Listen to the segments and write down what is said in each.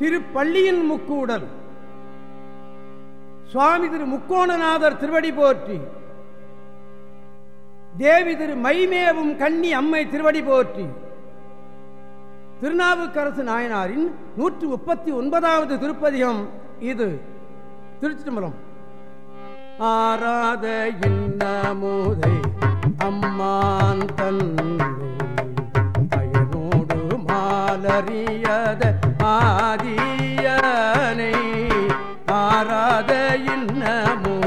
திருப்பள்ளியின் முக்கூடல். சுவாமி திரு முக்கோணநாதர் திருவடி போற்றி. தேவி திரு மைமேவும் கன்னி அம்மை திருவடி போற்றி. திருநாவுக்கரசு நாயனாரின் நூற்றி முப்பத்தி ஒன்பதாவது திருப்பதிகம் இது. திருச்சிதம்பரம் ஆராத இன்னமுதை அம்மான் தன்னோடு மாலறியத ஆதியனை ஆராத இன்னமோ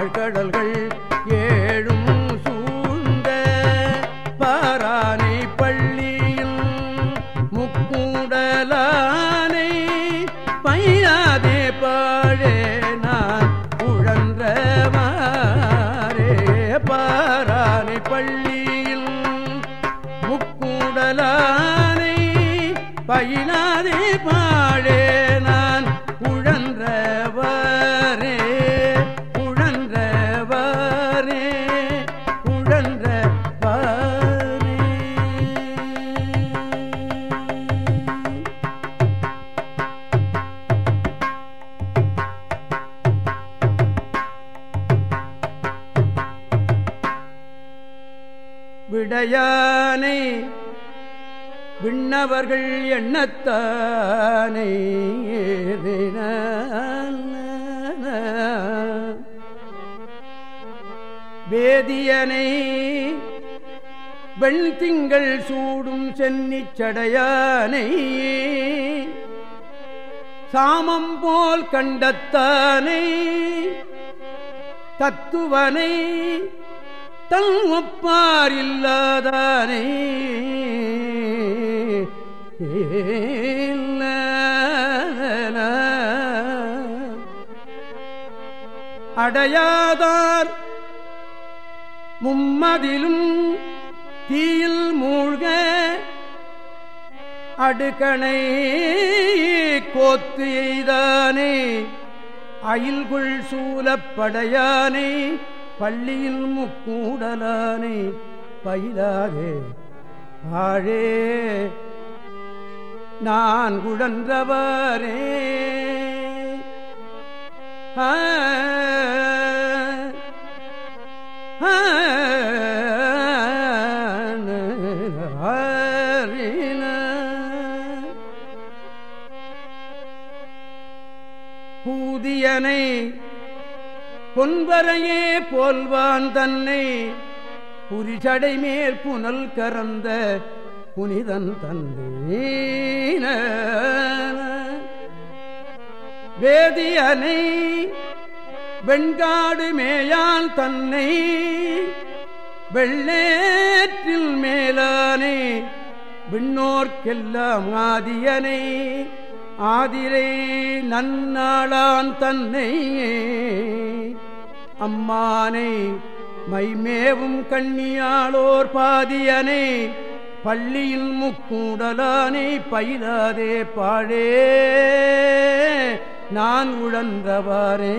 ஆழ்கடல்கள் ஏழும் அவர்கள் எண்ணத்தானை வேதியனை வெண்திங்கள் சூடும் சென்னிச்சடையானை சாமம் போல் கண்டத்தானை. தத்துவனை தன் ஒப்பார் இல்லாதானே. அடையாதார் மும்மதிலும் தீயில் மூழ்க. அடுக்கணை கோத்து எய்தானே. அயில்குள் சூலப்படையானே. பள்ளியில் முக்கூடலானே. பயிலாதே ஆழே நான் குழன்றவரே பூதியனை பொன்வரையே போல்வான் தன்னை. புரிசடை மேல் புனல் கறந்த புனிதன் தந்தீன வேதியனை வெண்காடு மேயால் தன்னை வெள்ளேற்றில் மேலானே விண்ணோர்க்கெல்லாம் ஆதியனை. ஆதிரை நன்னாளான் தன்னை அம்மானை மைமேவும் கண்ணியாளோர் பாதியனை. பள்ளியில் முக்கூடலானை பயிலாதே பாழே நான் உழன்றவாறே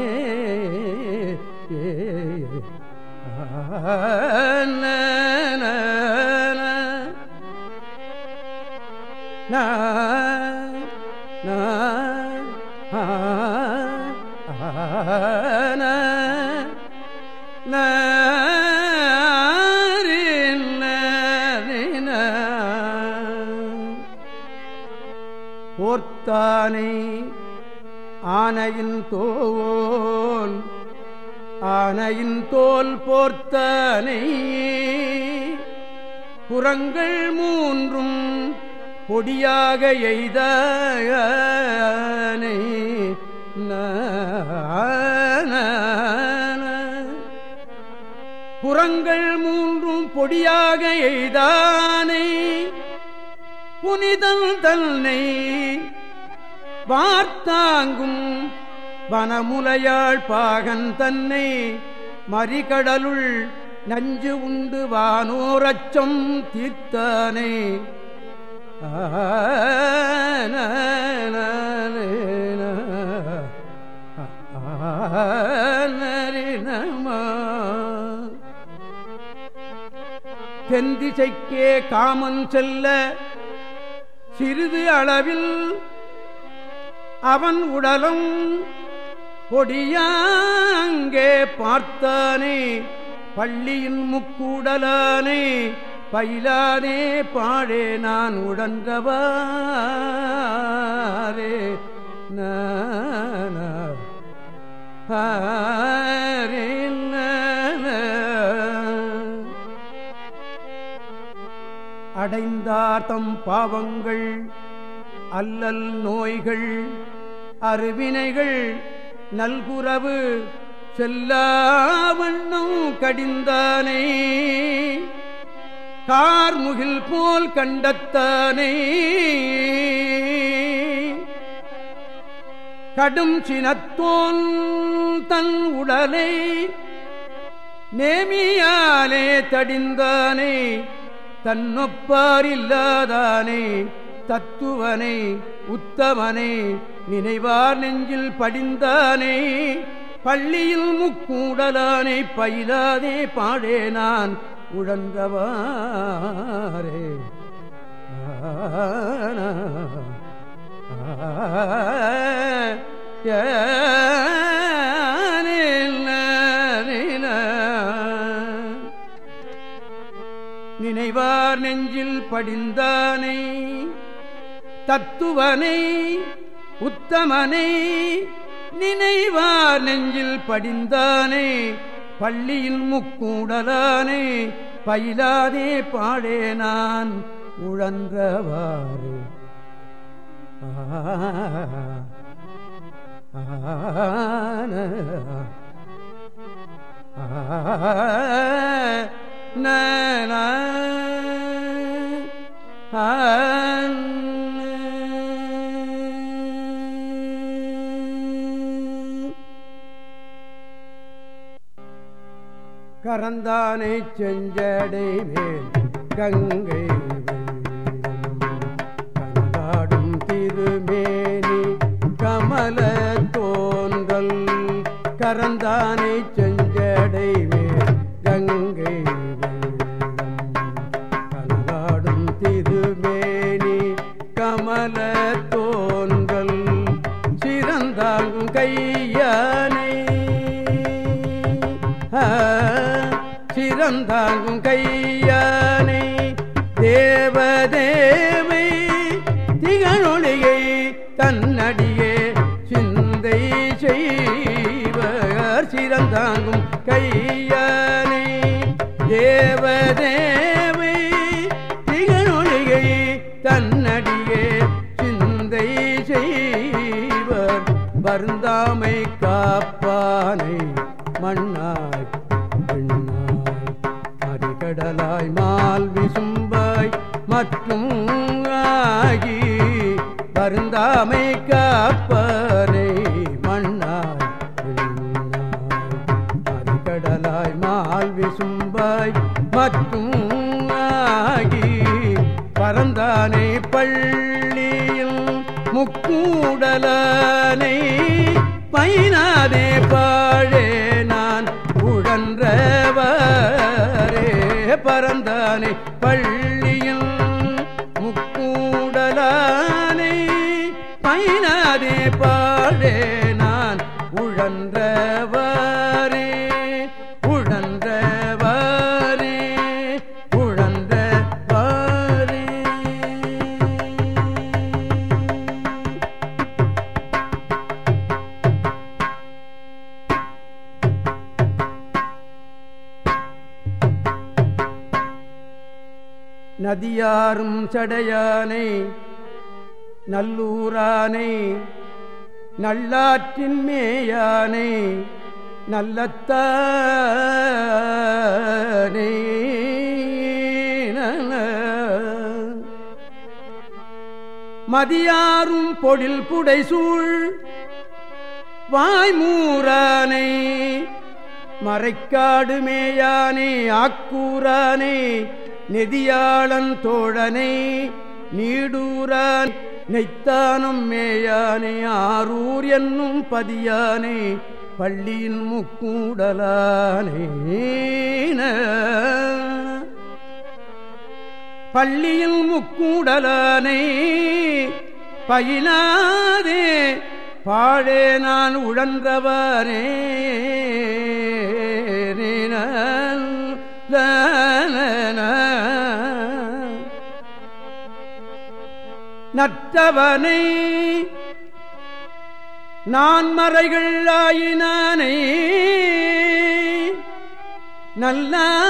நா ஆ ஆனை ஆனையின் தோல் ஆனையின் தோல் போர்த்தனை. புறங்கள் மூன்றும் பொடியாக எய்தானை. புறங்கள் மூன்றும் பொடியாக எய்தானை. புனிதல் தன்னை வார்த்தாங்கும் வனமுலையாள் பாகன் தன்னை மறிகடலுள் நஞ்சு உண்டு வானோரச்சம் தீர்த்தானே. தென்திசைக்கே காமன் செல்ல சிறிது அளவில் அவன் உடலும் பொடியாங்கே பார்த்தானே பள்ளியின் முக்கூடலானே பயிலானே பாழே நான் உடன்றவாரே அடைந்தார்த்தம் பாவங்கள் அல்லல் நோய்கள் அருவினைகள் நல்குறவு செல்லாவண்ணும் கடிந்தானே. கார்முகில் போல் கண்டத்தானே. கடும் சினத்தோன் தன் உடலை நேமியாலே தடிந்தானே. தன்னொப்பார் இல்லாதானே. தத்துவனை உத்தமனை நினைவார் நெஞ்சில் படிந்தானே. பள்ளியில் முக்கூடலானை பயிலாதே பாடே நான் உழந்தவாரே நினைவார் நெஞ்சில் படிந்தானை. தத்துவனை உத்தமனை நினைவார் நெஞ்சில் படிந்தானே பள்ளியில் முக்கூடலானே பயிலாதே பாடே நான் உழன்றவாறு ஆன ந கரந்தானை செஞ்சடை மேல் கங்கை கனதாடும் திருமேனி கமல தோன்றல் கரந்தானை சிறந்தாங்கும் கையானை. தேவதேவை திகழொழியை தன்னடியே. சிந்தை செய்வர் சிறந்தாங்கும் கையானை. தேவதே மால் விசும்பாய் மற்றும் ஆகி வருந்தாமை காப்பனை மண்ணாய் மறுகடலாய் மால் விசும்பாய் மற்றும் ஆகி பரந்தானை பள்ளியில் முக்கூடலானை பைனாதே பாழே பரந்தானே பள்ளியில் முக்கூடலானை பயனாதே பாடே. சடையானை நல்லூரானை நல்லாற்றின் மேயானை நல்லத்தானே. மதியாரும் பொழில் புடைசூழ் வாய்மூரானை மறைக்காடுமேயானே ஆக்கூரானே. நெதியாளன் தோழனை நீடூரான் நெய்த்தானும் மேயானே ஆரூர் என்னும் பதியானே பள்ளியின் முக்கூடலானே பள்ளியில் முக்கூடலானே பயிலாதே பாழே நான் உழன்றவரே நற்றவனை நான் மறைகள் ஆயினானே நல்லானை.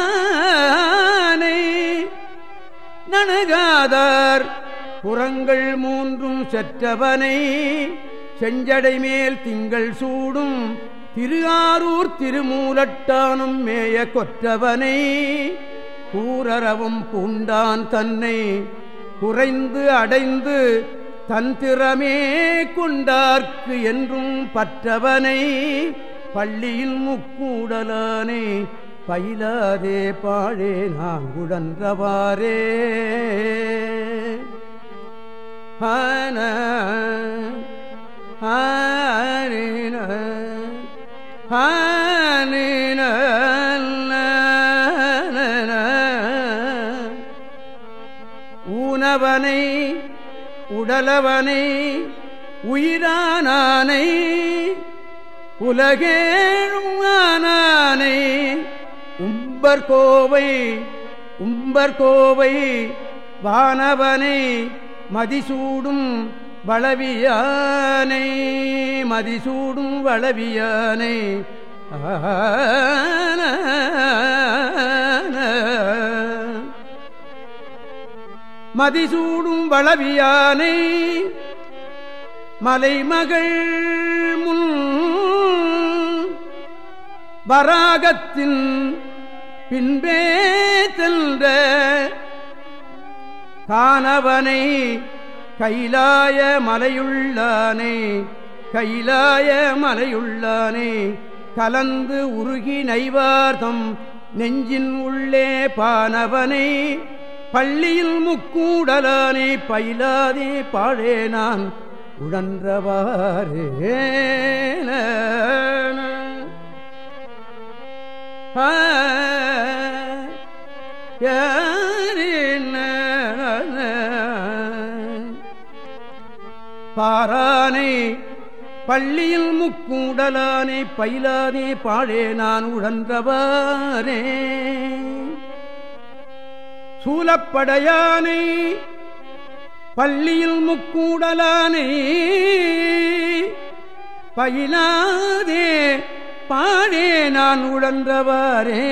நணுகாதார் புறங்கள் மூன்றும் செற்றவனை. செஞ்சடை மேல் திங்கள் சூடும் திருஆரூர் திருமூலட்டானும் மேய கொற்றவனை கூரரவும் பூண்டான் தன்னை குறைந்து அடைந்து தந்திரமே கொண்டார்க்கு என்றும் பற்றவனை பள்ளியில் முக்கூடலானே பயிலாதே பாழே நான் குழன்றவாரே ஆன ஆனின ஊனவனை உடலவனை உயிரானானை உலகேழும் ஆனானை உம்பர்கோவை வானவனை மதிசூடும் வளவியானை மதிசூடும் வளவியானை. மதிசூடும் வளவியானை மலைமகள் முன் வராகத்தின் பின்பே சென்ற காணவனை கைலாய மலையுள்ளானே கைலாய மலையுள்ளானே கலந்து உருகி நைவார்த்தம் நெஞ்சின் உள்ளே பானவனை பள்ளியில் முக்கூடலானே பயிலாதே பாழே நான் உழன்றவாரே பாரானே பள்ளியில் முக்கூடலானே பயிலானே பாழே நான் உழன்றவாரே சூலப்படையானை பள்ளியில் முக்கூடலானே பயிலாதே பாழே நான் உழன்றவாரே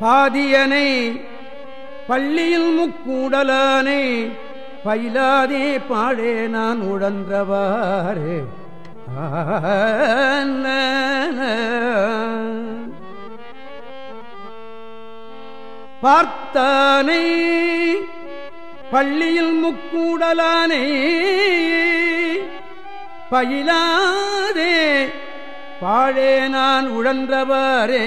பாதியனை பள்ளியில் முக்கூடலானே பயிலாதே பாழே நான் உழன்றவாரே பார்த்தானை பள்ளியில் முக்கூடலானே பயிலாதே பாழே நான் உழன்றவரே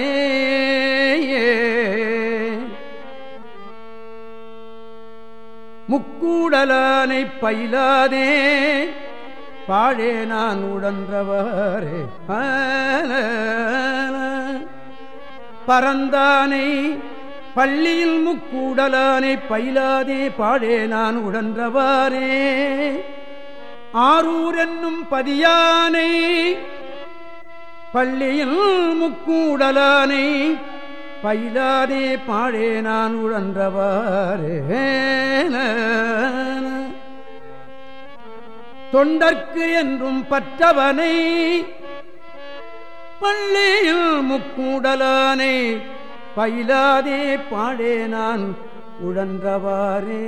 முக்கூடலானை பயிலாதே. பாழே நான் உடன்றவரே. பரந்தானை பள்ளியில் முக்கூடலானை பயிலாதே. பாழே நான் உடன்றவாரே. ஆரூர் என்னும் பதியானை பள்ளியில் முக்கூடலானை பயிலாதே பாழே நான் உழன்றவாறு. தொண்டற்கு என்றும் பற்றவனை பள்ளியில் முக்கூடலானை பயிலாதே பாழே நான் உழன்றவாறே.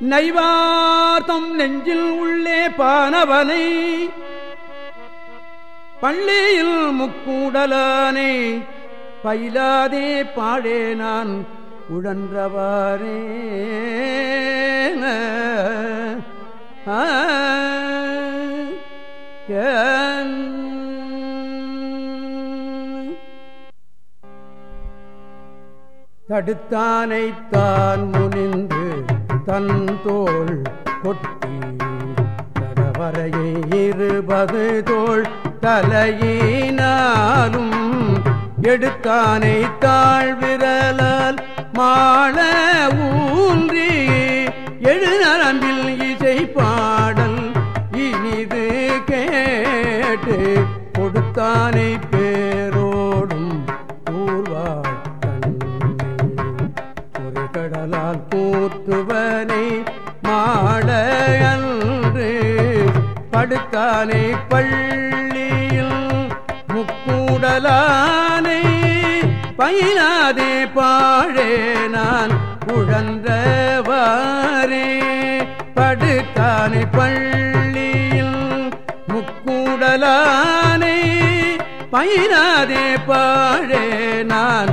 நைவார்த்தம் நெஞ்சில் உள்ளே பானவனை பள்ளியில் முக்கூடலானே பயிலாதே பாழே நான் உழன்றவாரே தடுத்தானைத்தான் முனிந்து தன் தோள் கொட்டி தடவரையை இருபது தோல் தலையினாலும் எடுத்தானை தாழ்விரலால் மாள ஊன்றி எழுநரம்பில் இசை பாடல் இனிது கேட்டு கொடுத்தானை படுத்தானை பள்ளியில் முக்கூடலானை பயிலாதே பாழே நான் குழந்தவாரே படுத்தானை பள்ளியில் முக்கூடலானை பயிலாதே பாழே நான்